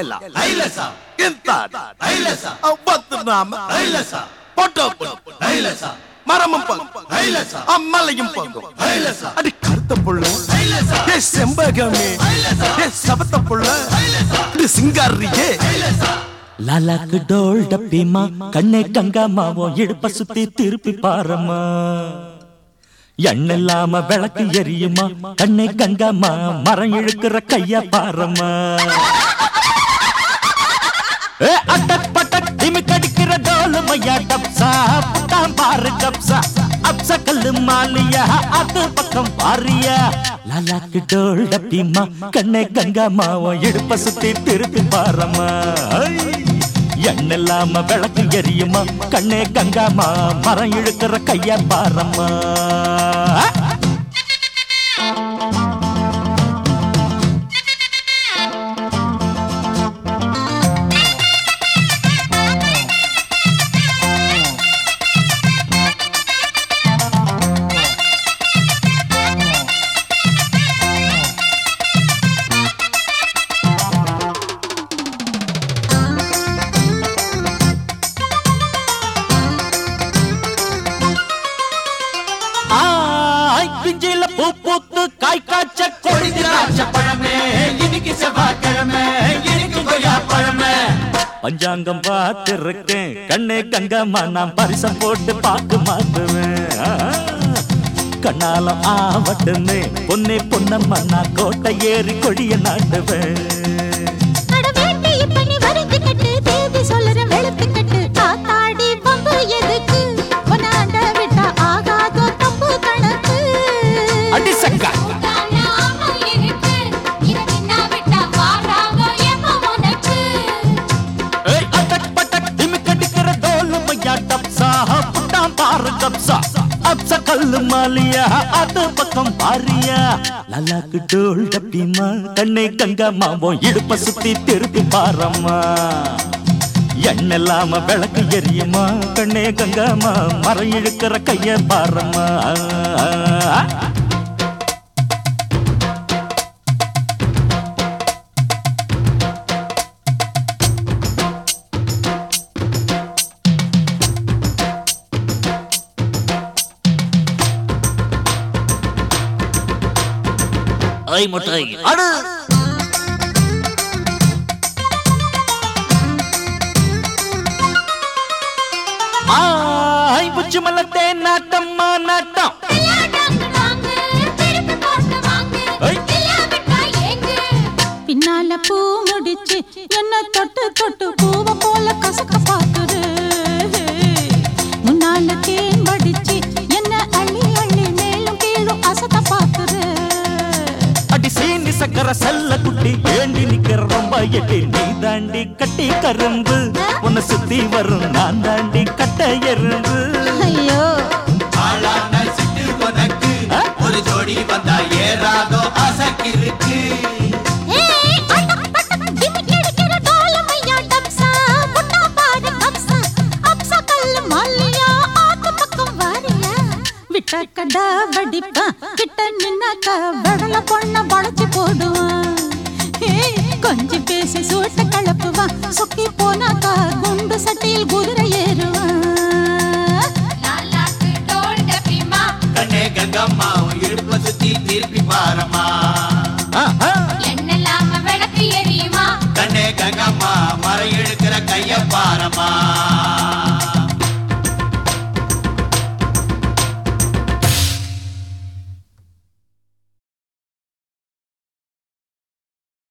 ಎಲ್ಲ ಐಲಸ ಎಂತ ಐಲಸ ಅವತ್ತು ನಾಮ ಐಲಸ போட்டோ ஐலச மரமும் பங்கும் ஐலச அம்மலையும் பங்கும் ஐலச அடி கருத்த புள்ள ஐலச ஏ செம்பகமே ஏ சபத்த புள்ள இது சிங்காரியே லாலாக்கு டோல் டப்பிமா கண்ணே கங்காமாவும் இடுப்ப சுத்தி திருப்பி பாரம்மா எண்ணில்லாம விளக்கு எரியுமா? கண்ணே கங்காமா மரம் இழுக்கிற கைய பாரம்மா ஏ, அட்டக் பட்டக் திமிக் அடிக்கிற டோலு மையா டப்சா புட்டாம் பாரு கப்சா அப்சா கல்லு மாலியா அது பக்கம் பாரியா. லாலாக்கு டோல் டப்பிமா கண்ணே கங்காமாவும் இடுப்ப சுத்தி திருப்பி பாரம்மா ஐ! எண்ணில்லாம விளக்கு எரியுமா? கண்ணே கங்காமா மரம் இழுக்கிற கைய பாரம்மா பஞ்சாங்கம் பார்த்திருக்கேன். கண்ணே கங்கம்மா நான் பரிசம் போட்டு பார்த்து மாத்துவேன். ஆ, கண்ணாலம் ஆவட்டுன்னு. பொன்னே பொன்னம்மா நான் கோட்டை ஏறி கொடிய நாட்டுவேன். புட்டாம் பாரு கப்சா. அப்சா கல்லு மாலியா அது பக்கம் பாரியா. லல்லாக்கு டோல் டப்பிமா கண்ணை கங்கா மாவோம் இடுப்ப சுத்தி திருப்பி பாரம்மா. எண்ணெல்லாம விளக்கு எரியுமா கண்ணே கங்காமா மரம் இழுக்கிற கைய பாரம்மா. ஐ முட்டை அடு. ஆய் புச்சு மலத்தே நாட்டம்மா நாட்டம் பின்னால பூ முடிச்சு என்ன தொட்டு தொட்டு பூவை போல கசக்க சக்கர செல்ல குட்டி ஏண்டி நிக்கிற ரொம்ப எட்டி நீ தாண்டி கட்டி கரும்பு. உன்னை சுத்தி வரும் நான் தாண்டி கட்ட எறும்பு ஐயோ. ஒரு ஜோடி வந்தா ஏறாதோ வாரியா. விட்டாக்கடா வடிப்பான், கிட்ட நின்னாக்கா வெடல பொண்ண வளைச்சு கொஞ்சி சூட்ட கலப்புவா. சுக்கி